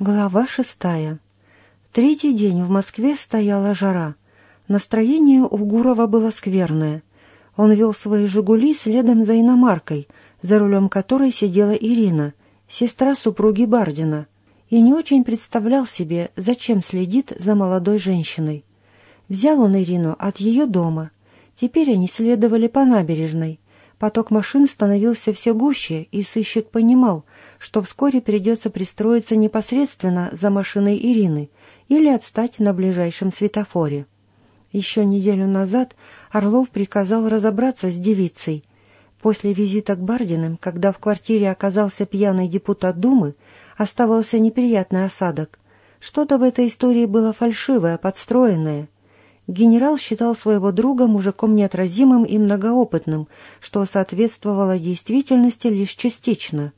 Глава шестая. Третий день в Москве стояла жара. Настроение у Гурова было скверное. Он вел свои «Жигули» следом за иномаркой, за рулем которой сидела Ирина, сестра супруги Бардина, и не очень представлял себе, зачем следит за молодой женщиной. Взял он Ирину от ее дома. Теперь они следовали по набережной. Поток машин становился все гуще, и сыщик понимал, что вскоре придется пристроиться непосредственно за машиной Ирины или отстать на ближайшем светофоре. Еще неделю назад Орлов приказал разобраться с девицей. После визита к Бардиным, когда в квартире оказался пьяный депутат Думы, оставался неприятный осадок. Что-то в этой истории было фальшивое, подстроенное — Генерал считал своего друга мужиком неотразимым и многоопытным, что соответствовало действительности лишь частично.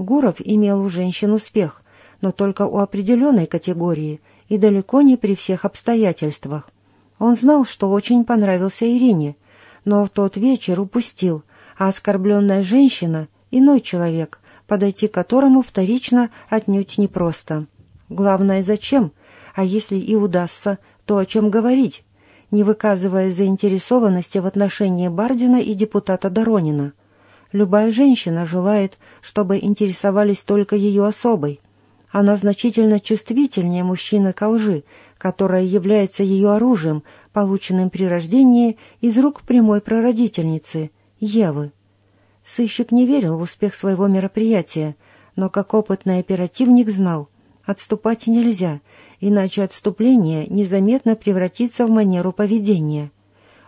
Гуров имел у женщин успех, но только у определенной категории и далеко не при всех обстоятельствах. Он знал, что очень понравился Ирине, но в тот вечер упустил, а оскорбленная женщина — иной человек, подойти к которому вторично отнюдь непросто. Главное, зачем? А если и удастся, то о чем говорить, не выказывая заинтересованности в отношении Бардина и депутата Доронина. Любая женщина желает, чтобы интересовались только ее особой. Она значительно чувствительнее мужчины ко лжи, которая является ее оружием, полученным при рождении из рук прямой прародительницы, Евы. Сыщик не верил в успех своего мероприятия, но как опытный оперативник знал, отступать нельзя, иначе отступление незаметно превратится в манеру поведения.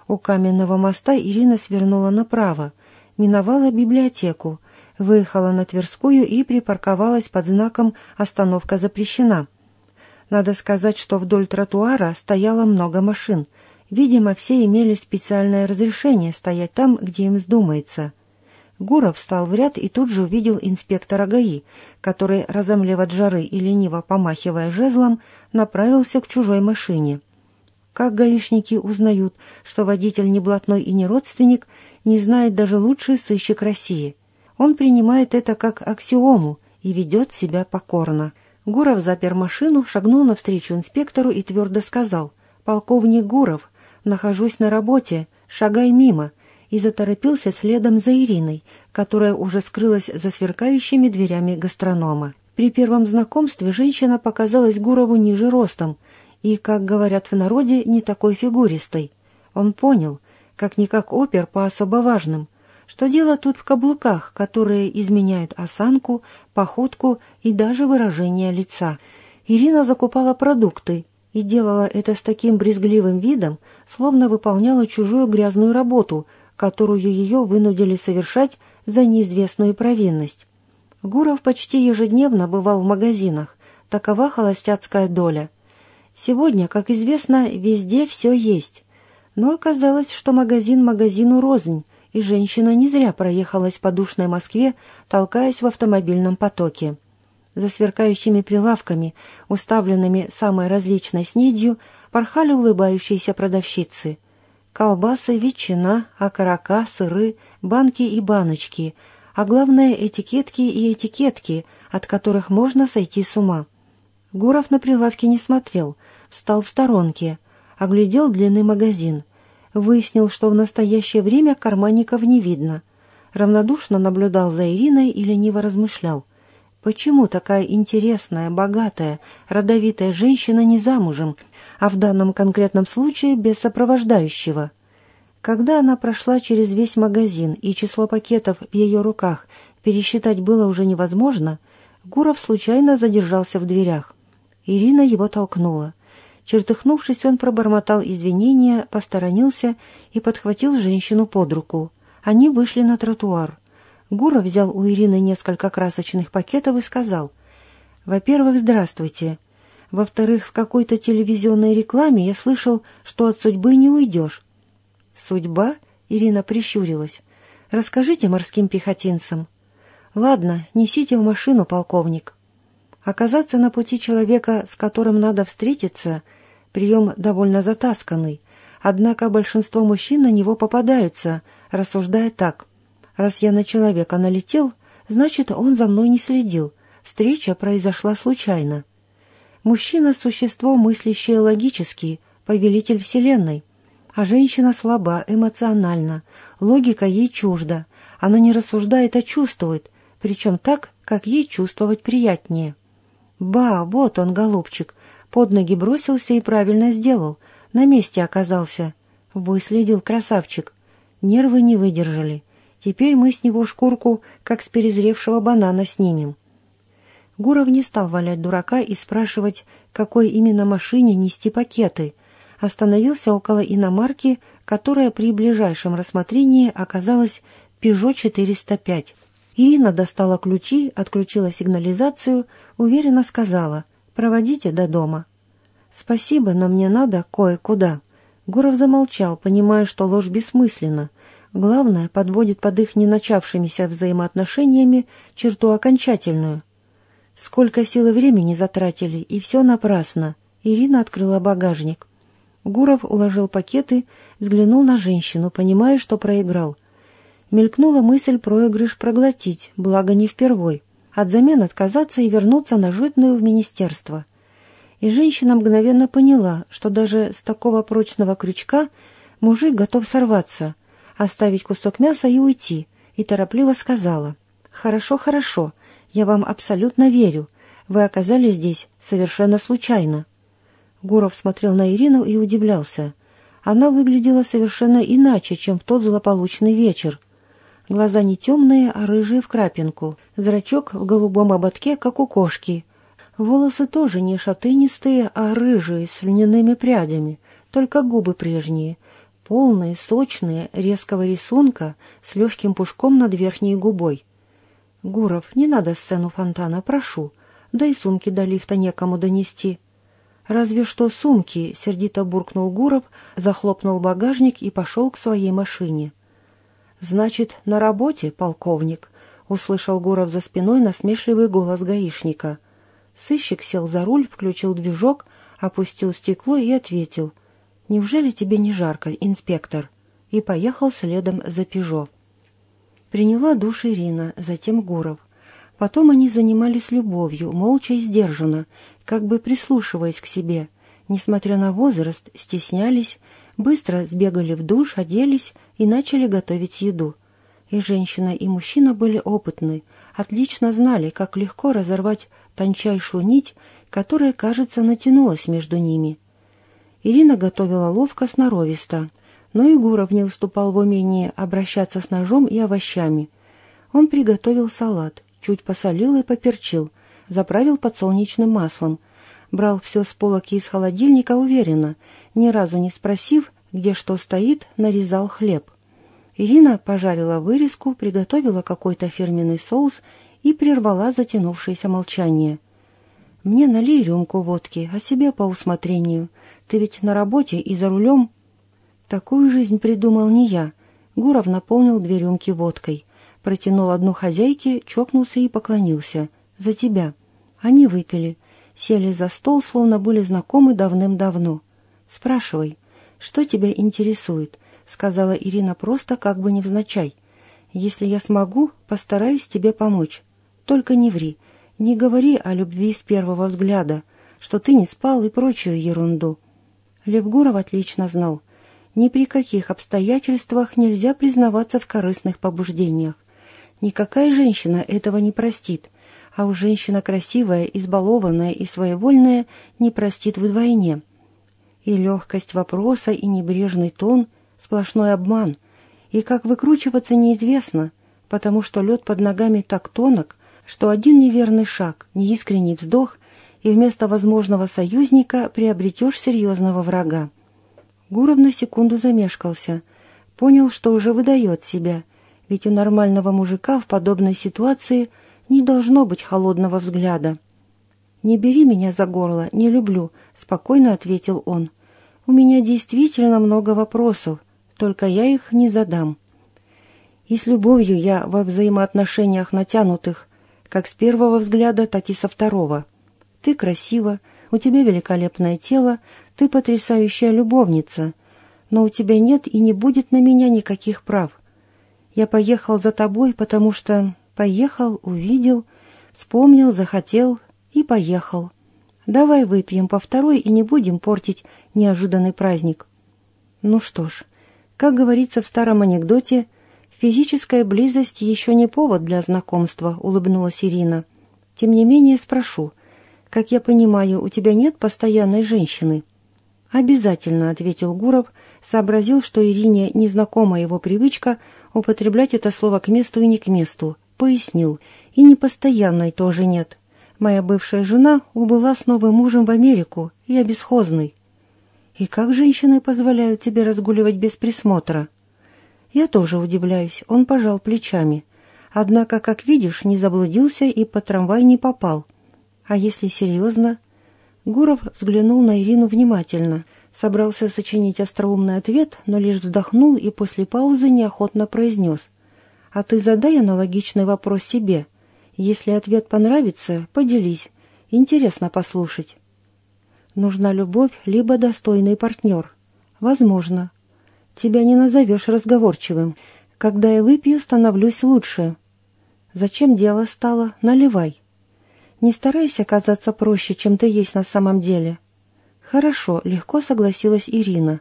У каменного моста Ирина свернула направо, миновала библиотеку, выехала на Тверскую и припарковалась под знаком «Остановка запрещена». Надо сказать, что вдоль тротуара стояло много машин. Видимо, все имели специальное разрешение стоять там, где им вздумается. Гуров встал в ряд и тут же увидел инспектора ГАИ, который, разомлев от жары и лениво помахивая жезлом, направился к чужой машине. Как гаишники узнают, что водитель не блатной и не родственник, не знает даже лучший сыщик России. Он принимает это как аксиому и ведет себя покорно. Гуров запер машину, шагнул навстречу инспектору и твердо сказал «Полковник Гуров, нахожусь на работе, шагай мимо», и заторопился следом за Ириной, которая уже скрылась за сверкающими дверями гастронома. При первом знакомстве женщина показалась Гурову ниже ростом и, как говорят в народе, не такой фигуристой. Он понял, как-никак опер по особо важным, что дело тут в каблуках, которые изменяют осанку, походку и даже выражение лица. Ирина закупала продукты и делала это с таким брезгливым видом, словно выполняла чужую грязную работу, которую ее вынудили совершать за неизвестную провинность. Гуров почти ежедневно бывал в магазинах. Такова холостяцкая доля. Сегодня, как известно, везде все есть. Но оказалось, что магазин магазину рознь, и женщина не зря проехалась по душной Москве, толкаясь в автомобильном потоке. За сверкающими прилавками, уставленными самой различной снедью, порхали улыбающиеся продавщицы. Колбасы, ветчина, окорока, сыры, банки и баночки — а главное этикетки и этикетки, от которых можно сойти с ума. Гуров на прилавке не смотрел, встал в сторонке, оглядел длинный магазин, выяснил, что в настоящее время карманников не видно, равнодушно наблюдал за Ириной и лениво размышлял. Почему такая интересная, богатая, родовитая женщина не замужем, а в данном конкретном случае без сопровождающего – когда она прошла через весь магазин и число пакетов в ее руках пересчитать было уже невозможно, Гуров случайно задержался в дверях. Ирина его толкнула. Чертыхнувшись, он пробормотал извинения, посторонился и подхватил женщину под руку. Они вышли на тротуар. Гуров взял у Ирины несколько красочных пакетов и сказал, «Во-первых, здравствуйте. Во-вторых, в какой-то телевизионной рекламе я слышал, что от судьбы не уйдешь. «Судьба?» — Ирина прищурилась. «Расскажите морским пехотинцам». «Ладно, несите в машину, полковник». Оказаться на пути человека, с которым надо встретиться, прием довольно затасканный, однако большинство мужчин на него попадаются, рассуждая так. «Раз я на человека налетел, значит, он за мной не следил, встреча произошла случайно. Мужчина – существо, мыслящее логически, повелитель Вселенной, а женщина слаба, эмоциональна, логика ей чужда, она не рассуждает, а чувствует, причем так, как ей чувствовать приятнее. Ба, вот он, голубчик, под ноги бросился и правильно сделал, на месте оказался. Выследил красавчик. Нервы не выдержали. Теперь мы с него шкурку, как с перезревшего банана, снимем. Гуров не стал валять дурака и спрашивать, какой именно машине нести пакеты. Остановился около иномарки, которая при ближайшем рассмотрении оказалась «Пежо 405». Ирина достала ключи, отключила сигнализацию, уверенно сказала «Проводите до дома». «Спасибо, но мне надо кое-куда». Гуров замолчал, понимая, что ложь бессмысленна, Главное, подводит под их не начавшимися взаимоотношениями черту окончательную. Сколько сил и времени затратили, и все напрасно. Ирина открыла багажник. Гуров уложил пакеты, взглянул на женщину, понимая, что проиграл. Мелькнула мысль проигрыш проглотить, благо не впервой. От замен отказаться и вернуться на житную в министерство. И женщина мгновенно поняла, что даже с такого прочного крючка мужик готов сорваться — оставить кусок мяса и уйти, и торопливо сказала. «Хорошо, хорошо, я вам абсолютно верю. Вы оказались здесь совершенно случайно». Гуров смотрел на Ирину и удивлялся. Она выглядела совершенно иначе, чем в тот злополучный вечер. Глаза не темные, а рыжие в крапинку. Зрачок в голубом ободке, как у кошки. Волосы тоже не шатынистые, а рыжие, с льняными прядями. Только губы прежние — полные, сочные, резкого рисунка, с легким пушком над верхней губой. «Гуров, не надо сцену фонтана, прошу. Да и сумки до лифта некому донести». «Разве что сумки», — сердито буркнул Гуров, захлопнул багажник и пошел к своей машине. «Значит, на работе, полковник», — услышал Гуров за спиной насмешливый голос гаишника. Сыщик сел за руль, включил движок, опустил стекло и ответил. «Неужели тебе не жарко, инспектор?» и поехал следом за «Пежо». Приняла душ Ирина, затем Гуров. Потом они занимались любовью, молча и сдержанно, как бы прислушиваясь к себе. Несмотря на возраст, стеснялись, быстро сбегали в душ, оделись и начали готовить еду. И женщина, и мужчина были опытны, отлично знали, как легко разорвать тончайшую нить, которая, кажется, натянулась между ними. Ирина готовила ловко, сноровисто, но и Гуров не уступал в умении обращаться с ножом и овощами. Он приготовил салат, чуть посолил и поперчил, заправил подсолнечным маслом, брал все с полок и из холодильника уверенно, ни разу не спросив, где что стоит, нарезал хлеб. Ирина пожарила вырезку, приготовила какой-то фирменный соус и прервала затянувшееся молчание. «Мне налей рюмку водки, а себе по усмотрению», ты ведь на работе и за рулем. Такую жизнь придумал не я. Гуров наполнил две рюмки водкой. Протянул одну хозяйке, чокнулся и поклонился. За тебя. Они выпили. Сели за стол, словно были знакомы давным-давно. Спрашивай, что тебя интересует? Сказала Ирина просто, как бы невзначай. Если я смогу, постараюсь тебе помочь. Только не ври. Не говори о любви с первого взгляда, что ты не спал и прочую ерунду. Левгуров отлично знал, ни при каких обстоятельствах нельзя признаваться в корыстных побуждениях. Никакая женщина этого не простит, а уж женщина красивая, избалованная и своевольная не простит вдвойне. И легкость вопроса, и небрежный тон — сплошной обман. И как выкручиваться неизвестно, потому что лед под ногами так тонок, что один неверный шаг, неискренний вздох и вместо возможного союзника приобретешь серьезного врага. Гуров на секунду замешкался. Понял, что уже выдает себя, ведь у нормального мужика в подобной ситуации не должно быть холодного взгляда. «Не бери меня за горло, не люблю», — спокойно ответил он. «У меня действительно много вопросов, только я их не задам». И с любовью я во взаимоотношениях натянутых, как с первого взгляда, так и со второго. Ты красива, у тебя великолепное тело, ты потрясающая любовница, но у тебя нет и не будет на меня никаких прав. Я поехал за тобой, потому что поехал, увидел, Вспомнил, захотел и поехал. Давай выпьем по второй и не будем портить неожиданный праздник. Ну что ж, как говорится в старом анекдоте, физическая близость еще не повод для знакомства, улыбнулась Ирина. Тем не менее спрошу, как я понимаю, у тебя нет постоянной женщины? Обязательно, ответил Гуров, сообразил, что Ирине незнакома его привычка употреблять это слово к месту и не к месту. Пояснил, и непостоянной тоже нет. Моя бывшая жена убыла с новым мужем в Америку, я бесхозный. И как женщины позволяют тебе разгуливать без присмотра? Я тоже удивляюсь, он пожал плечами. Однако, как видишь, не заблудился и по трамвай не попал. А если серьезно? Гуров взглянул на Ирину внимательно. Собрался сочинить остроумный ответ, но лишь вздохнул и после паузы неохотно произнес. «А ты задай аналогичный вопрос себе. Если ответ понравится, поделись. Интересно послушать. Нужна любовь, либо достойный партнер. Возможно. Тебя не назовешь разговорчивым. Когда я выпью, становлюсь лучше. Зачем дело стало? Наливай. Не старайся казаться проще, чем ты есть на самом деле. Хорошо, легко согласилась Ирина.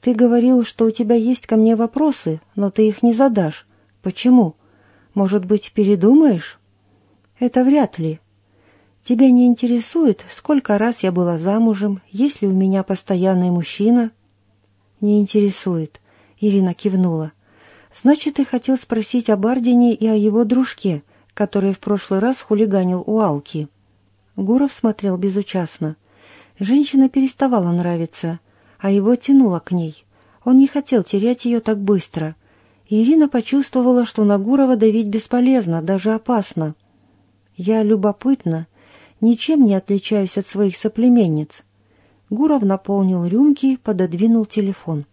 Ты говорил, что у тебя есть ко мне вопросы, но ты их не задашь. Почему? Может быть, передумаешь? Это вряд ли. Тебя не интересует, сколько раз я была замужем, есть ли у меня постоянный мужчина? Не интересует. Ирина кивнула. Значит, ты хотел спросить об Ардине и о его дружке, который в прошлый раз хулиганил у Алки. Гуров смотрел безучастно. Женщина переставала нравиться, а его тянуло к ней. Он не хотел терять ее так быстро. Ирина почувствовала, что на Гурова давить бесполезно, даже опасно. Я любопытна, ничем не отличаюсь от своих соплеменниц. Гуров наполнил рюмки, пододвинул телефон.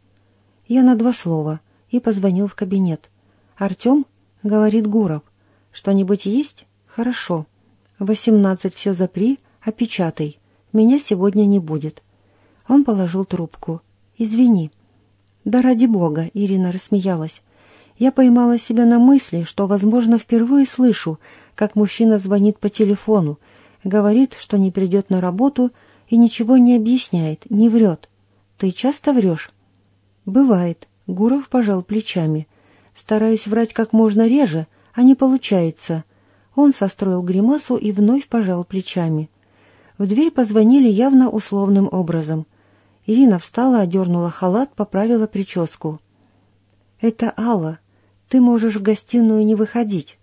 Я на два слова и позвонил в кабинет. «Артем?» — говорит Гуров. «Что-нибудь есть? Хорошо. Восемнадцать все запри, опечатай. Меня сегодня не будет». Он положил трубку. «Извини». «Да ради бога», — Ирина рассмеялась. Я поймала себя на мысли, что, возможно, впервые слышу, как мужчина звонит по телефону, говорит, что не придет на работу и ничего не объясняет, не врет. Ты часто врешь? Бывает. Гуров пожал плечами. Стараюсь врать как можно реже, а не получается. Он состроил гримасу и вновь пожал плечами. В дверь позвонили явно условным образом. Ирина встала, одернула халат, поправила прическу. «Это Алла. Ты можешь в гостиную не выходить».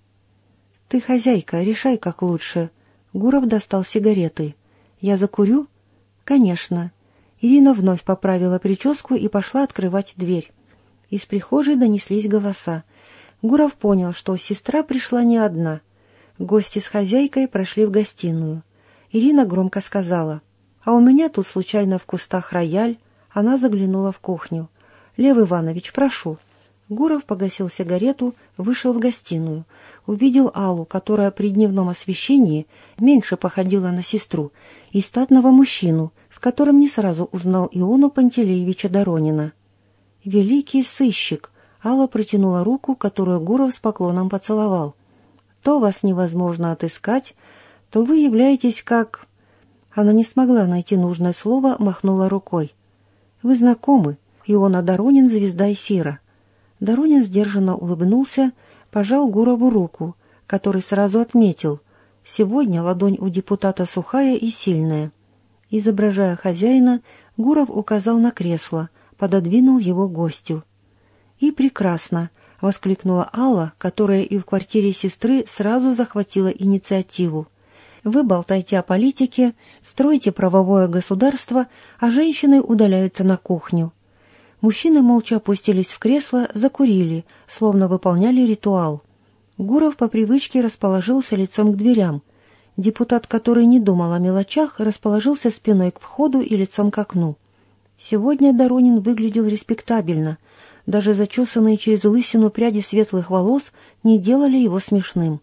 «Ты хозяйка, решай как лучше». Гуров достал сигареты. «Я закурю?» «Конечно». Ирина вновь поправила прическу и пошла открывать дверь. Из прихожей донеслись голоса. Гуров понял, что сестра пришла не одна. Гости с хозяйкой прошли в гостиную. Ирина громко сказала, «А у меня тут случайно в кустах рояль». Она заглянула в кухню. «Лев Иванович, прошу». Гуров погасил сигарету, вышел в гостиную — увидел Аллу, которая при дневном освещении меньше походила на сестру, и статного мужчину, в котором не сразу узнал Иону Пантелеевича Доронина. «Великий сыщик!» Алла протянула руку, которую Гуров с поклоном поцеловал. «То вас невозможно отыскать, то вы являетесь как...» Она не смогла найти нужное слово, махнула рукой. «Вы знакомы, Иона Доронин — звезда эфира». Доронин сдержанно улыбнулся, пожал Гурову руку, который сразу отметил, сегодня ладонь у депутата сухая и сильная. Изображая хозяина, Гуров указал на кресло, пододвинул его гостю. «И прекрасно!» — воскликнула Алла, которая и в квартире сестры сразу захватила инициативу. «Вы болтайте о политике, строите правовое государство, а женщины удаляются на кухню. Мужчины молча опустились в кресло, закурили, словно выполняли ритуал. Гуров по привычке расположился лицом к дверям. Депутат, который не думал о мелочах, расположился спиной к входу и лицом к окну. Сегодня Доронин выглядел респектабельно. Даже зачесанные через лысину пряди светлых волос не делали его смешным.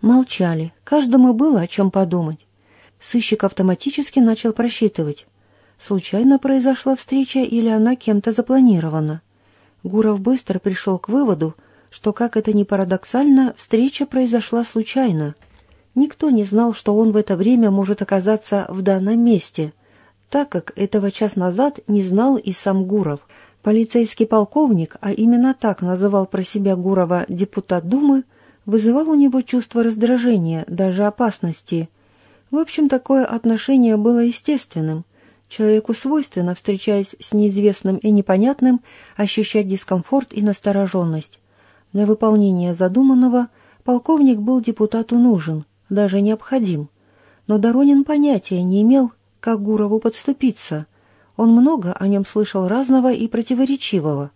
Молчали. Каждому было о чем подумать. Сыщик автоматически начал просчитывать. Случайно произошла встреча или она кем-то запланирована? Гуров быстро пришел к выводу, что, как это ни парадоксально, встреча произошла случайно. Никто не знал, что он в это время может оказаться в данном месте, так как этого час назад не знал и сам Гуров. Полицейский полковник, а именно так называл про себя Гурова депутат Думы, вызывал у него чувство раздражения, даже опасности. В общем, такое отношение было естественным. Человеку свойственно, встречаясь с неизвестным и непонятным, ощущать дискомфорт и настороженность. Для выполнения задуманного полковник был депутату нужен, даже необходим. Но Доронин понятия не имел, как Гурову подступиться. Он много о нем слышал разного и противоречивого,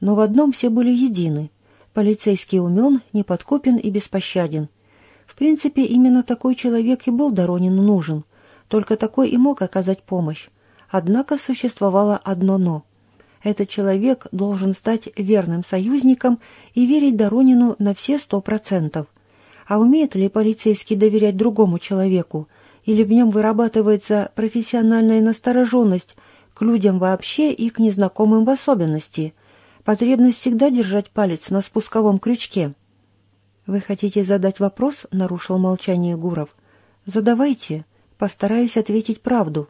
но в одном все были едины. Полицейский умен, неподкупен и беспощаден. В принципе, именно такой человек и был Доронину нужен. Только такой и мог оказать помощь. Однако существовало одно «но». Этот человек должен стать верным союзником и верить Доронину на все сто процентов. А умеет ли полицейский доверять другому человеку? Или в нем вырабатывается профессиональная настороженность к людям вообще и к незнакомым в особенности? Потребность всегда держать палец на спусковом крючке. «Вы хотите задать вопрос?» — нарушил молчание Гуров. «Задавайте. Постараюсь ответить правду».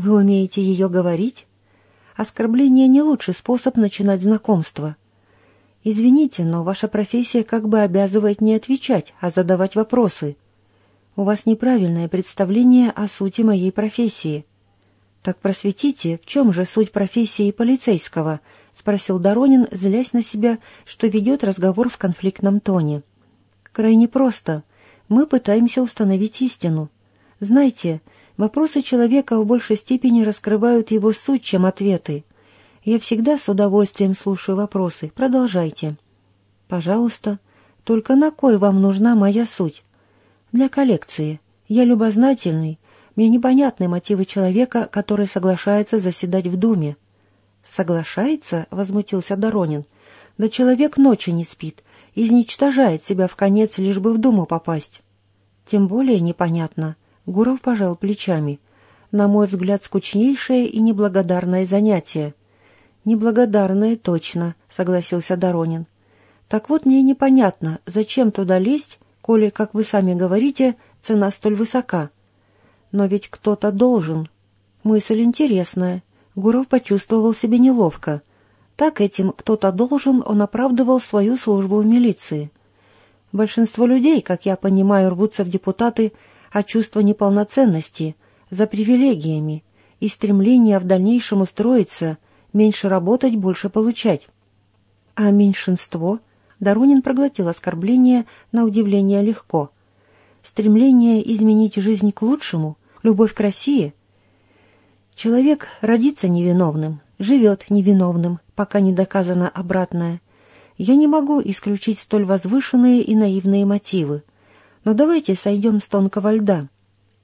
«Вы умеете ее говорить?» Оскорбление не лучший способ начинать знакомство. Извините, но ваша профессия как бы обязывает не отвечать, а задавать вопросы. У вас неправильное представление о сути моей профессии. Так просветите, в чем же суть профессии полицейского? Спросил Доронин, злясь на себя, что ведет разговор в конфликтном тоне. Крайне просто. Мы пытаемся установить истину. Знаете, вопросы человека в большей степени раскрывают его суть, чем ответы. Я всегда с удовольствием слушаю вопросы. Продолжайте. Пожалуйста. Только на кой вам нужна моя суть? Для коллекции. Я любознательный. Мне непонятны мотивы человека, который соглашается заседать в Думе. «Соглашается?» — возмутился Доронин. «Да человек ночи не спит, изничтожает себя в конец, лишь бы в Думу попасть». «Тем более непонятно». Гуров пожал плечами. «На мой взгляд, скучнейшее и неблагодарное занятие». «Неблагодарное точно», — согласился Доронин. «Так вот мне непонятно, зачем туда лезть, коли, как вы сами говорите, цена столь высока. Но ведь кто-то должен. Мысль интересная». Гуров почувствовал себя неловко. Так этим «кто-то должен» он оправдывал свою службу в милиции. Большинство людей, как я понимаю, рвутся в депутаты от чувства неполноценности, за привилегиями и стремления в дальнейшем устроиться – Меньше работать, больше получать. А меньшинство? Доронин проглотил оскорбление на удивление легко. Стремление изменить жизнь к лучшему, любовь к России. Человек родится невиновным, живет невиновным, пока не доказано обратное. Я не могу исключить столь возвышенные и наивные мотивы. Но давайте сойдем с тонкого льда.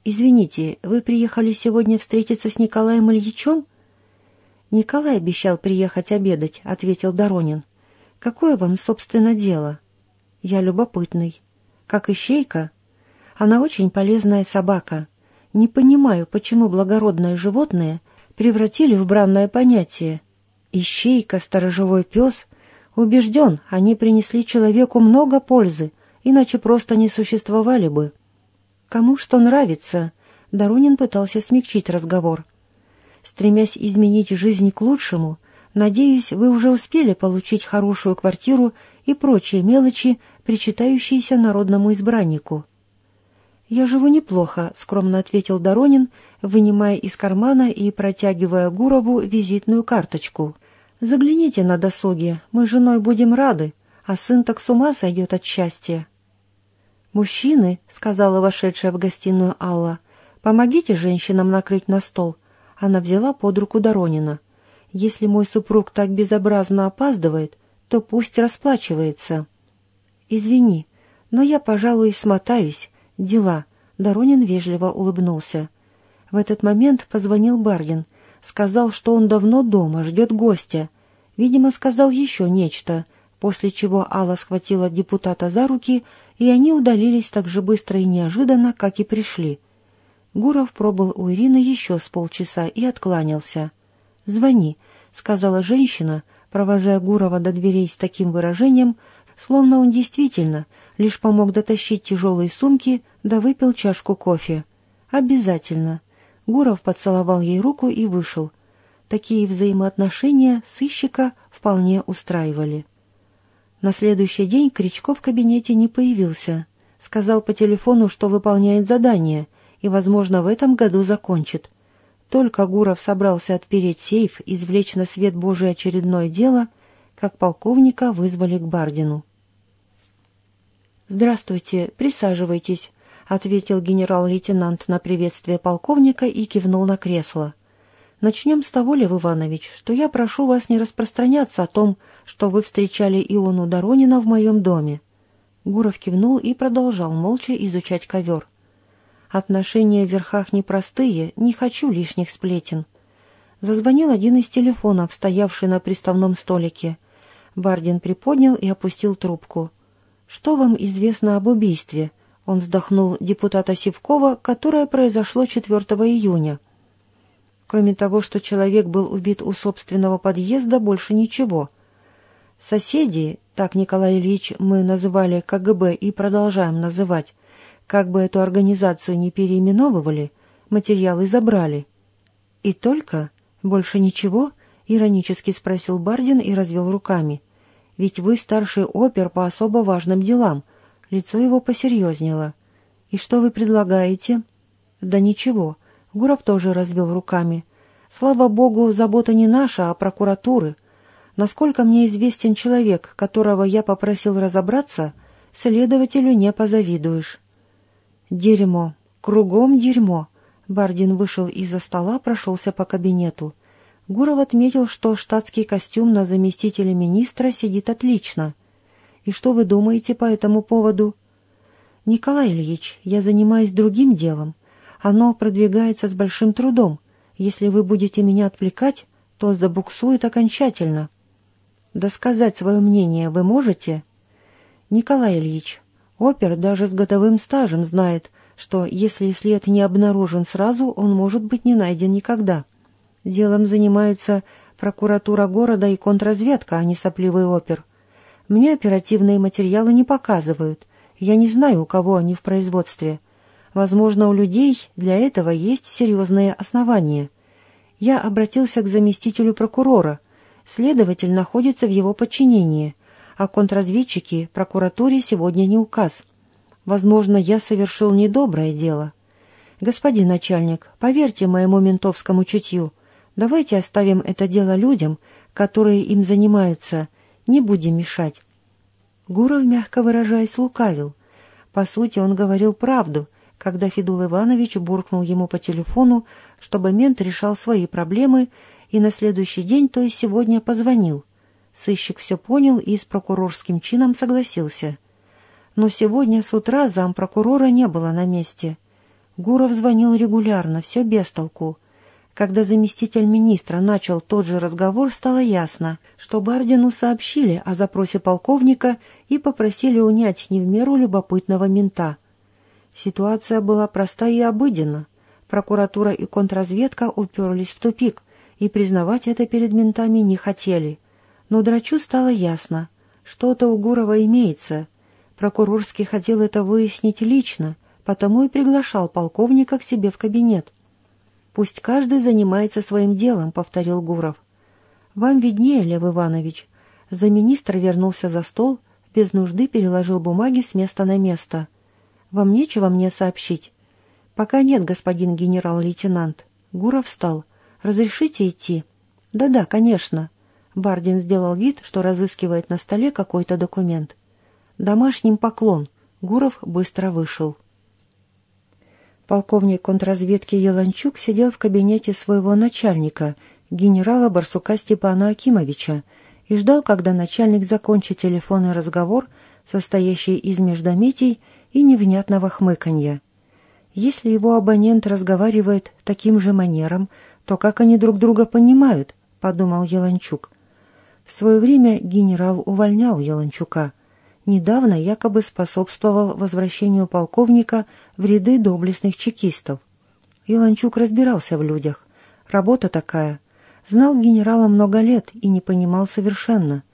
Извините, вы приехали сегодня встретиться с Николаем Ильичем? «Николай обещал приехать обедать», — ответил Доронин. «Какое вам, собственно, дело?» «Я любопытный. Как ищейка?» «Она очень полезная собака. Не понимаю, почему благородное животное превратили в бранное понятие. Ищейка, сторожевой пес. Убежден, они принесли человеку много пользы, иначе просто не существовали бы». «Кому что нравится?» Доронин пытался смягчить разговор стремясь изменить жизнь к лучшему, надеюсь, вы уже успели получить хорошую квартиру и прочие мелочи, причитающиеся народному избраннику. «Я живу неплохо», — скромно ответил Доронин, вынимая из кармана и протягивая Гурову визитную карточку. «Загляните на досуге, мы с женой будем рады, а сын так с ума сойдет от счастья». «Мужчины», — сказала вошедшая в гостиную Алла, — «помогите женщинам накрыть на стол, она взяла под руку Доронина. «Если мой супруг так безобразно опаздывает, то пусть расплачивается». «Извини, но я, пожалуй, смотаюсь. Дела». Доронин вежливо улыбнулся. В этот момент позвонил Бардин. Сказал, что он давно дома, ждет гостя. Видимо, сказал еще нечто, после чего Алла схватила депутата за руки, и они удалились так же быстро и неожиданно, как и пришли. Гуров пробыл у Ирины еще с полчаса и откланялся. «Звони», — сказала женщина, провожая Гурова до дверей с таким выражением, словно он действительно лишь помог дотащить тяжелые сумки, да выпил чашку кофе. «Обязательно». Гуров поцеловал ей руку и вышел. Такие взаимоотношения сыщика вполне устраивали. На следующий день Кричко в кабинете не появился. Сказал по телефону, что выполняет задание и, возможно, в этом году закончит. Только Гуров собрался отпереть сейф, извлечь на свет Божий очередное дело, как полковника вызвали к Бардину. «Здравствуйте, присаживайтесь», — ответил генерал-лейтенант на приветствие полковника и кивнул на кресло. «Начнем с того, Лев Иванович, что я прошу вас не распространяться о том, что вы встречали Иону Доронина в моем доме». Гуров кивнул и продолжал молча изучать ковер. «Отношения в верхах непростые, не хочу лишних сплетен». Зазвонил один из телефонов, стоявший на приставном столике. Бардин приподнял и опустил трубку. «Что вам известно об убийстве?» Он вздохнул депутата Сивкова, которое произошло 4 июня. Кроме того, что человек был убит у собственного подъезда, больше ничего. Соседи, так Николай Ильич мы называли КГБ и продолжаем называть, как бы эту организацию не переименовывали, материалы забрали. И только? Больше ничего? Иронически спросил Бардин и развел руками. Ведь вы старший опер по особо важным делам — Лицо его посерьезнело. «И что вы предлагаете?» «Да ничего». Гуров тоже развел руками. «Слава богу, забота не наша, а прокуратуры. Насколько мне известен человек, которого я попросил разобраться, следователю не позавидуешь». «Дерьмо. Кругом дерьмо». Бардин вышел из-за стола, прошелся по кабинету. Гуров отметил, что штатский костюм на заместителя министра сидит отлично — и что вы думаете по этому поводу? Николай Ильич, я занимаюсь другим делом. Оно продвигается с большим трудом. Если вы будете меня отвлекать, то забуксует окончательно. Да сказать свое мнение вы можете? Николай Ильич, опер даже с годовым стажем знает, что если след не обнаружен сразу, он может быть не найден никогда. Делом занимаются прокуратура города и контрразведка, а не сопливый опер. Мне оперативные материалы не показывают. Я не знаю, у кого они в производстве. Возможно, у людей для этого есть серьезные основания. Я обратился к заместителю прокурора. Следователь находится в его подчинении, а контрразведчики прокуратуре сегодня не указ. Возможно, я совершил недоброе дело. Господин начальник, поверьте моему ментовскому чутью. Давайте оставим это дело людям, которые им занимаются, не будем мешать. Гуров, мягко выражаясь, лукавил. По сути, он говорил правду, когда Федул Иванович буркнул ему по телефону, чтобы мент решал свои проблемы, и на следующий день, то есть сегодня, позвонил. Сыщик все понял и с прокурорским чином согласился. Но сегодня с утра зампрокурора не было на месте. Гуров звонил регулярно, все без толку. Когда заместитель министра начал тот же разговор, стало ясно, что Бардину сообщили о запросе полковника и попросили унять не в меру любопытного мента. Ситуация была проста и обыденна. Прокуратура и контрразведка уперлись в тупик, и признавать это перед ментами не хотели. Но Драчу стало ясно, что-то у Гурова имеется. Прокурорский хотел это выяснить лично, потому и приглашал полковника к себе в кабинет. «Пусть каждый занимается своим делом», — повторил Гуров. «Вам виднее, Лев Иванович». Замминистр вернулся за стол, без нужды переложил бумаги с места на место. «Вам нечего мне сообщить?» «Пока нет, господин генерал-лейтенант». Гуров встал. «Разрешите идти?» «Да-да, конечно». Бардин сделал вид, что разыскивает на столе какой-то документ. «Домашним поклон». Гуров быстро вышел. Полковник контрразведки Еланчук сидел в кабинете своего начальника, генерала Барсука Степана Акимовича, и ждал, когда начальник закончит телефонный разговор, состоящий из междометий и невнятного хмыканья. Если его абонент разговаривает таким же манером, то как они друг друга понимают, подумал Еланчук. В свое время генерал увольнял Еланчука – недавно якобы способствовал возвращению полковника в ряды доблестных чекистов. Иланчук разбирался в людях. Работа такая. Знал генерала много лет и не понимал совершенно.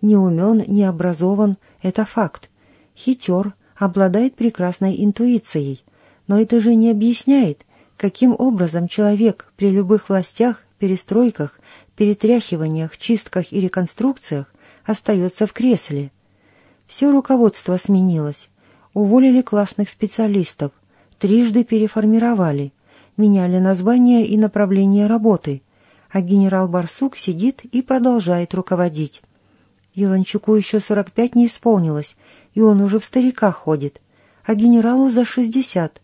Не умен, не образован – это факт. хитер, обладает прекрасной интуицией. Но это же не объясняет, каким образом человек при любых властях, перестройках, перетряхиваниях, чистках и реконструкциях остается в кресле. Все руководство сменилось. Уволили классных специалистов, трижды переформировали, меняли название и направление работы, а генерал Барсук сидит и продолжает руководить. Еланчуку еще сорок пять не исполнилось, и он уже в старика ходит, а генералу за шестьдесят.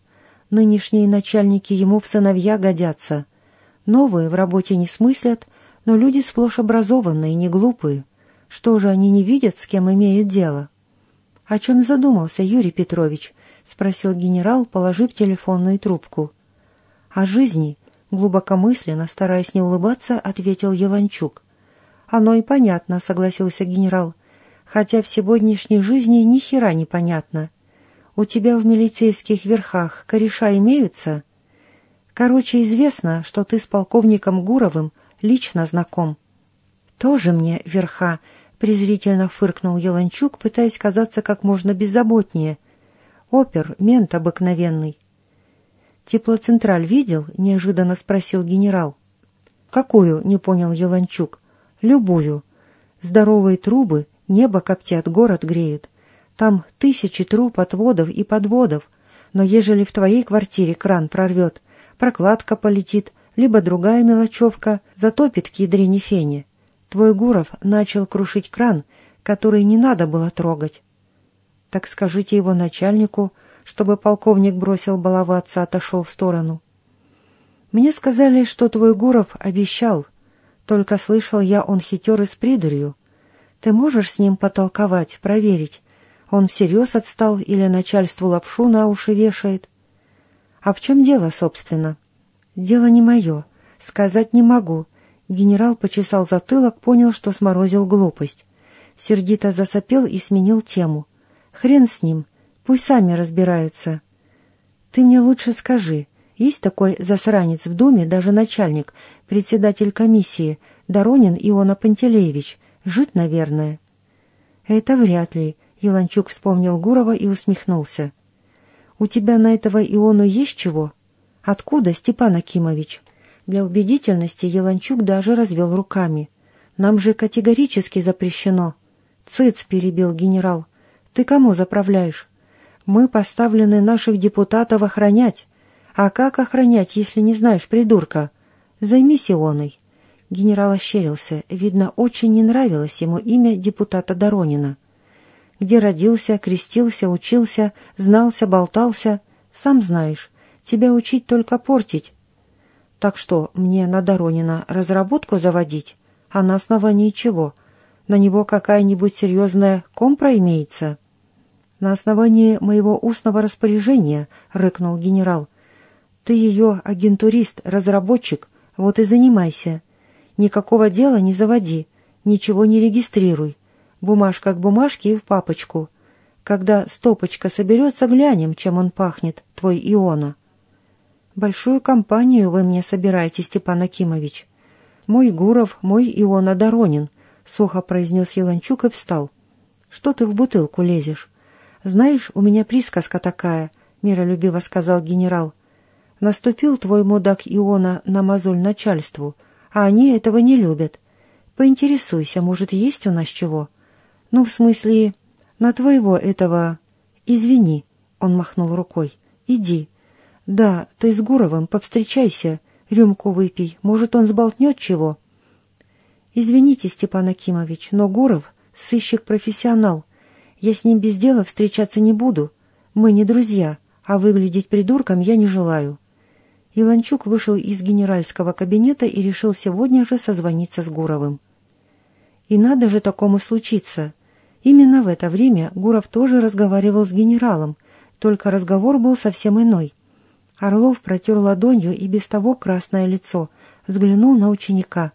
Нынешние начальники ему в сыновья годятся. Новые в работе не смыслят, но люди сплошь образованные, не глупые. Что же они не видят, с кем имеют дело? — О чем задумался Юрий Петрович? — спросил генерал, положив телефонную трубку. — О жизни, — глубокомысленно, стараясь не улыбаться, ответил Еланчук. — Оно и понятно, — согласился генерал. — Хотя в сегодняшней жизни ни хера не понятно. У тебя в милицейских верхах кореша имеются? Короче, известно, что ты с полковником Гуровым лично знаком. Тоже мне верха, презрительно фыркнул Еланчук, пытаясь казаться как можно беззаботнее. Опер, мент обыкновенный. «Теплоцентраль видел?» — неожиданно спросил генерал. «Какую?» — не понял Еланчук. «Любую. Здоровые трубы, небо коптят, город греют. Там тысячи труб, отводов и подводов. Но ежели в твоей квартире кран прорвет, прокладка полетит, либо другая мелочевка затопит к ядрине фене. Твой Гуров начал крушить кран, который не надо было трогать. Так скажите его начальнику, чтобы полковник бросил баловаться, отошел в сторону. Мне сказали, что твой Гуров обещал. Только слышал я, он хитер и с придурью. Ты можешь с ним потолковать, проверить, он всерьез отстал или начальству лапшу на уши вешает? А в чем дело, собственно? Дело не мое. Сказать не могу. Генерал почесал затылок, понял, что сморозил глупость. Сердито засопел и сменил тему. Хрен с ним. Пусть сами разбираются. Ты мне лучше скажи. Есть такой засранец в Думе, даже начальник, председатель комиссии, Доронин Иона Пантелеевич. Жит, наверное. Это вряд ли. Иланчук вспомнил Гурова и усмехнулся. «У тебя на этого Иону есть чего?» «Откуда, Степан Акимович?» Для убедительности Еланчук даже развел руками. «Нам же категорически запрещено». «Цыц!» — перебил генерал. «Ты кому заправляешь?» «Мы поставлены наших депутатов охранять». «А как охранять, если не знаешь, придурка?» «Займись Ионой». Генерал ощерился. Видно, очень не нравилось ему имя депутата Доронина где родился, крестился, учился, знался, болтался. Сам знаешь, тебя учить только портить. Так что, мне на Доронина разработку заводить? А на основании чего? На него какая-нибудь серьезная компра имеется?» «На основании моего устного распоряжения», — рыкнул генерал. «Ты ее агентурист, разработчик, вот и занимайся. Никакого дела не заводи, ничего не регистрируй. Бумажка к бумажке и в папочку. Когда стопочка соберется, глянем, чем он пахнет, твой Иона. Большую компанию вы мне собираете, Степан Акимович. Мой Гуров, мой Иона Доронин, сухо произнес Еланчук и встал. Что ты в бутылку лезешь? Знаешь, у меня присказка такая, миролюбиво сказал генерал. Наступил твой мудак Иона на мозоль начальству, а они этого не любят. Поинтересуйся, может, есть у нас чего?» «Ну, в смысле, на твоего этого... Извини», — он махнул рукой. «Иди. Да, ты с Гуровым повстречайся, рюмку выпей, может, он сболтнет чего». «Извините, Степан Акимович, но Гуров — сыщик-профессионал. Я с ним без дела встречаться не буду. Мы не друзья, а выглядеть придурком я не желаю». Иланчук вышел из генеральского кабинета и решил сегодня же созвониться с Гуровым. «И надо же такому случиться. Именно в это время Гуров тоже разговаривал с генералом, только разговор был совсем иной. Орлов протер ладонью и без того красное лицо, взглянул на ученика.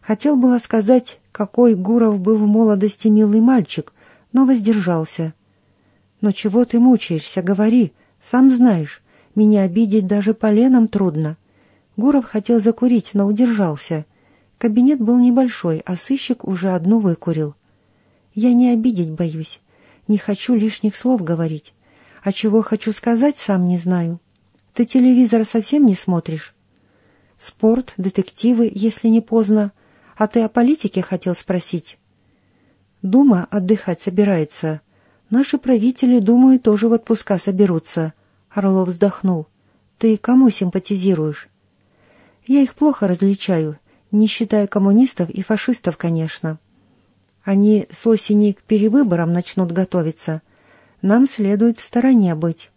Хотел было сказать, какой Гуров был в молодости милый мальчик, но воздержался. «Но чего ты мучаешься, говори, сам знаешь, меня обидеть даже поленом трудно». Гуров хотел закурить, но удержался. Кабинет был небольшой, а сыщик уже одну выкурил. Я не обидеть боюсь. Не хочу лишних слов говорить. А чего хочу сказать, сам не знаю. Ты телевизор совсем не смотришь? Спорт, детективы, если не поздно. А ты о политике хотел спросить? Дума отдыхать собирается. Наши правители, думаю, тоже в отпуска соберутся. Орлов вздохнул. Ты кому симпатизируешь? Я их плохо различаю, не считая коммунистов и фашистов, конечно. Они с осени к перевыборам начнут готовиться. Нам следует в стороне быть.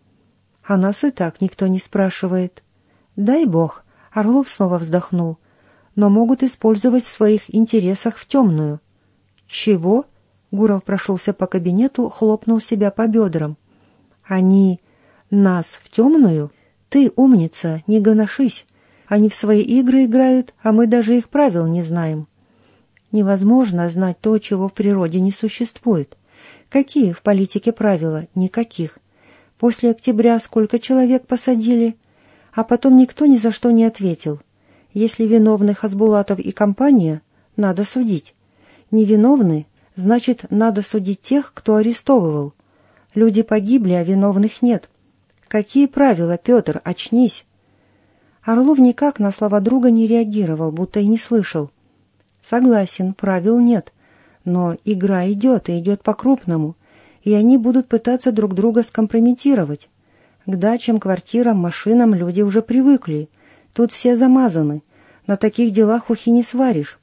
А нас и так никто не спрашивает. Дай бог, Орлов снова вздохнул. Но могут использовать в своих интересах в темную. Чего? Гуров прошелся по кабинету, хлопнул себя по бедрам. Они нас в темную? Ты умница, не гоношись. Они в свои игры играют, а мы даже их правил не знаем. Невозможно знать то, чего в природе не существует. Какие в политике правила? Никаких. После октября сколько человек посадили? А потом никто ни за что не ответил. Если виновны Хасбулатов и компания, надо судить. Невиновны, значит, надо судить тех, кто арестовывал. Люди погибли, а виновных нет. Какие правила, Петр, очнись. Орлов никак на слова друга не реагировал, будто и не слышал. Согласен, правил нет. Но игра идет, и идет по-крупному. И они будут пытаться друг друга скомпрометировать. К дачам, квартирам, машинам люди уже привыкли. Тут все замазаны. На таких делах ухи не сваришь.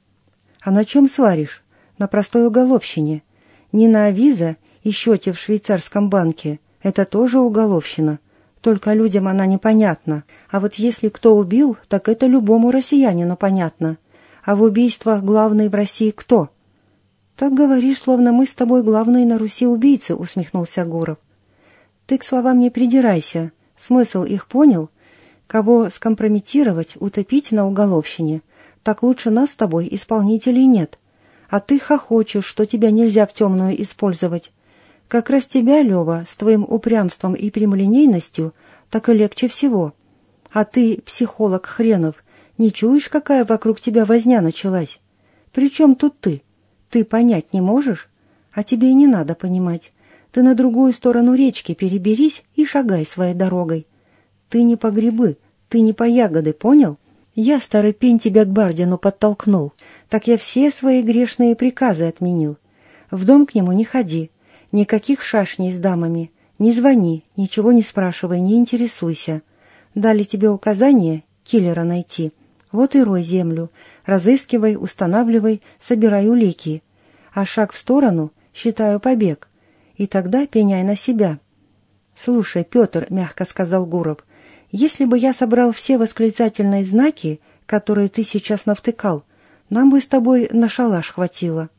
А на чем сваришь? На простой уголовщине. Не на авиза и счете в швейцарском банке. Это тоже уголовщина. Только людям она непонятна. А вот если кто убил, так это любому россиянину понятно. А в убийствах главный в России кто? Так говоришь, словно мы с тобой главные на Руси убийцы, усмехнулся Гуров. Ты к словам не придирайся. Смысл их понял? Кого скомпрометировать, утопить на уголовщине? Так лучше нас с тобой исполнителей нет. А ты хохочешь, что тебя нельзя в темную использовать. Как раз тебя, Лева, с твоим упрямством и прямолинейностью, так и легче всего. А ты, психолог хренов, не чуешь, какая вокруг тебя возня началась? Причем тут ты? Ты понять не можешь? А тебе и не надо понимать. Ты на другую сторону речки переберись и шагай своей дорогой. Ты не по грибы, ты не по ягоды, понял? Я, старый пень, тебя к Бардину подтолкнул. Так я все свои грешные приказы отменил. В дом к нему не ходи. Никаких шашней с дамами. Не звони, ничего не спрашивай, не интересуйся. Дали тебе указание киллера найти. Вот и рой землю, разыскивай, устанавливай, собирай улики. А шаг в сторону считаю побег. И тогда пеняй на себя. «Слушай, Петр», — мягко сказал Гуров, — «если бы я собрал все восклицательные знаки, которые ты сейчас навтыкал, нам бы с тобой на шалаш хватило».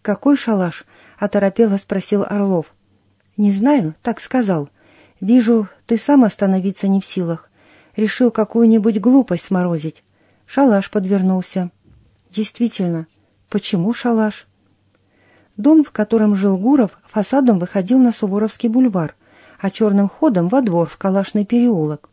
«Какой шалаш?» — оторопело спросил Орлов. «Не знаю, так сказал. Вижу, ты сам остановиться не в силах. Решил какую-нибудь глупость сморозить. Шалаш подвернулся. Действительно, почему шалаш? Дом, в котором жил Гуров, фасадом выходил на Суворовский бульвар, а черным ходом во двор в Калашный переулок.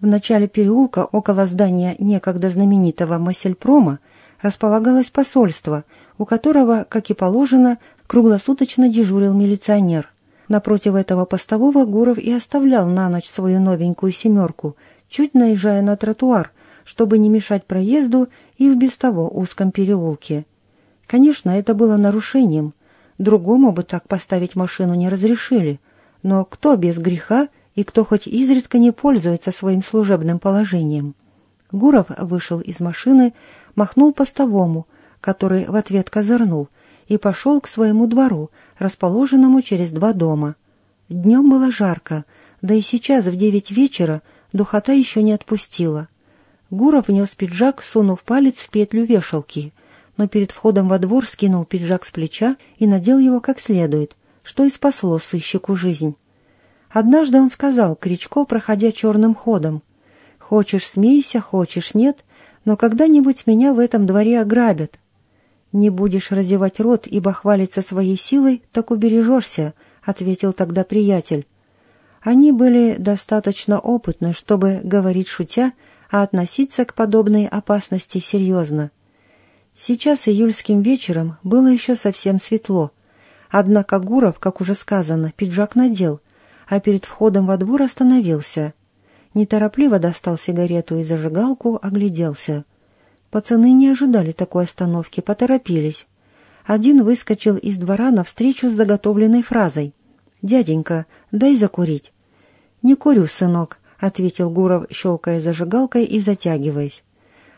В начале переулка, около здания некогда знаменитого Массельпрома, располагалось посольство, у которого, как и положено, круглосуточно дежурил милиционер. Напротив этого постового Гуров и оставлял на ночь свою новенькую «семерку», чуть наезжая на тротуар, чтобы не мешать проезду и в без того узком переулке. Конечно, это было нарушением. Другому бы так поставить машину не разрешили. Но кто без греха и кто хоть изредка не пользуется своим служебным положением? Гуров вышел из машины, махнул постовому, который в ответ козырнул, и пошел к своему двору, расположенному через два дома. Днем было жарко, да и сейчас в девять вечера духота еще не отпустила. Гуров внес пиджак, сунув палец в петлю вешалки, но перед входом во двор скинул пиджак с плеча и надел его как следует, что и спасло сыщику жизнь. Однажды он сказал Кричко, проходя черным ходом, «Хочешь, смейся, хочешь, нет, но когда-нибудь меня в этом дворе ограбят. Не будешь разевать рот и бахвалиться своей силой, так убережешься», — ответил тогда приятель. Они были достаточно опытны, чтобы говорить шутя, — а относиться к подобной опасности серьезно. Сейчас июльским вечером было еще совсем светло. Однако Гуров, как уже сказано, пиджак надел, а перед входом во двор остановился. Неторопливо достал сигарету и зажигалку, огляделся. Пацаны не ожидали такой остановки, поторопились. Один выскочил из двора навстречу с заготовленной фразой. «Дяденька, дай закурить». «Не курю, сынок», — ответил Гуров, щелкая зажигалкой и затягиваясь.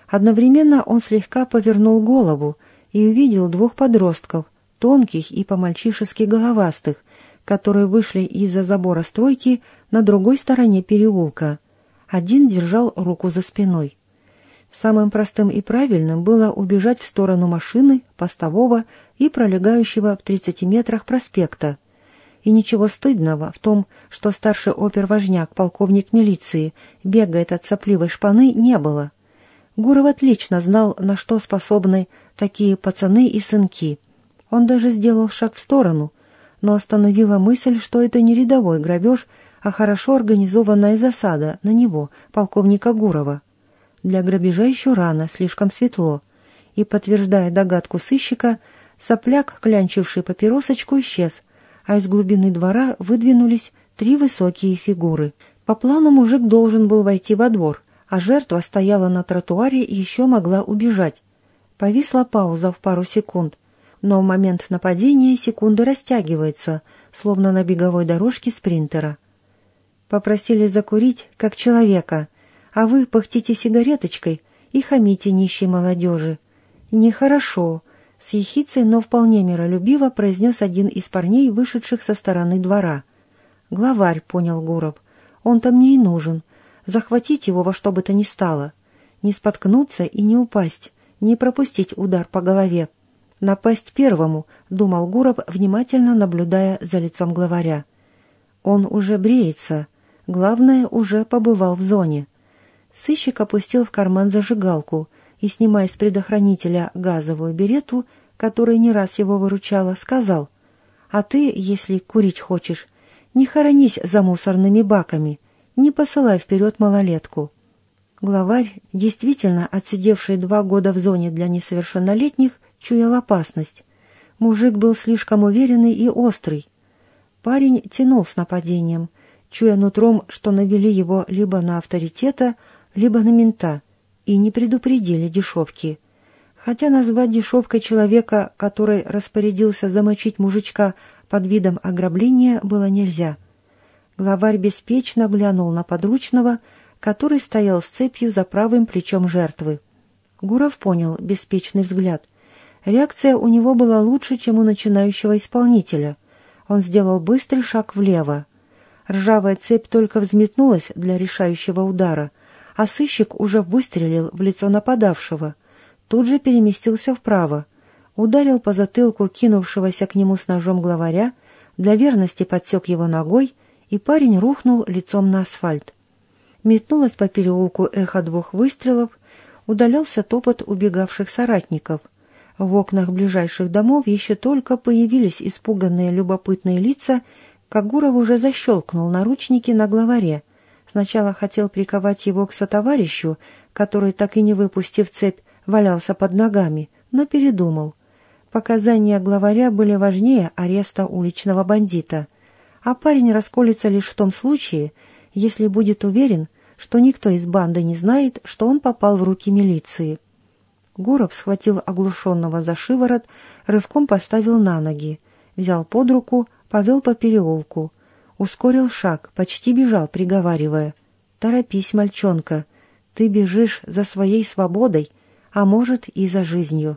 Одновременно он слегка повернул голову и увидел двух подростков, тонких и по-мальчишески головастых, которые вышли из-за забора стройки на другой стороне переулка. Один держал руку за спиной. Самым простым и правильным было убежать в сторону машины, постового и пролегающего в 30 метрах проспекта. И ничего стыдного в том, что старший опер-важняк, полковник милиции, бегает от сопливой шпаны, не было. Гуров отлично знал, на что способны такие пацаны и сынки. Он даже сделал шаг в сторону, но остановила мысль, что это не рядовой грабеж, а хорошо организованная засада на него, полковника Гурова. Для грабежа еще рано, слишком светло. И, подтверждая догадку сыщика, сопляк, клянчивший папиросочку, исчез, а из глубины двора выдвинулись три высокие фигуры. По плану мужик должен был войти во двор, а жертва стояла на тротуаре и еще могла убежать. Повисла пауза в пару секунд, но в момент нападения секунды растягиваются, словно на беговой дорожке спринтера. Попросили закурить, как человека — а вы пыхтите сигареточкой и хамите нищей молодежи. Нехорошо, с ехицей, но вполне миролюбиво произнес один из парней, вышедших со стороны двора. Главарь, понял Гуров, он-то мне и нужен. Захватить его во что бы то ни стало. Не споткнуться и не упасть, не пропустить удар по голове. Напасть первому, думал Гуров, внимательно наблюдая за лицом главаря. Он уже бреется. Главное, уже побывал в зоне. Сыщик опустил в карман зажигалку и, снимая с предохранителя газовую берету, которая не раз его выручала, сказал, «А ты, если курить хочешь, не хоронись за мусорными баками, не посылай вперед малолетку». Главарь, действительно отсидевший два года в зоне для несовершеннолетних, чуял опасность. Мужик был слишком уверенный и острый. Парень тянул с нападением, чуя нутром, что навели его либо на авторитета, либо на мента, и не предупредили дешевки. Хотя назвать дешевкой человека, который распорядился замочить мужичка под видом ограбления, было нельзя. Главарь беспечно глянул на подручного, который стоял с цепью за правым плечом жертвы. Гуров понял беспечный взгляд. Реакция у него была лучше, чем у начинающего исполнителя. Он сделал быстрый шаг влево. Ржавая цепь только взметнулась для решающего удара — а сыщик уже выстрелил в лицо нападавшего. Тут же переместился вправо, ударил по затылку кинувшегося к нему с ножом главаря, для верности подсек его ногой, и парень рухнул лицом на асфальт. Метнулось по переулку эхо двух выстрелов, удалялся топот убегавших соратников. В окнах ближайших домов еще только появились испуганные любопытные лица, как Гуров уже защелкнул наручники на главаре — Сначала хотел приковать его к сотоварищу, который, так и не выпустив цепь, валялся под ногами, но передумал. Показания главаря были важнее ареста уличного бандита, а парень расколется лишь в том случае, если будет уверен, что никто из банды не знает, что он попал в руки милиции. Гуров схватил оглушенного за шиворот, рывком поставил на ноги, взял под руку, повел по переулку — ускорил шаг, почти бежал, приговаривая. «Торопись, мальчонка, ты бежишь за своей свободой, а может и за жизнью».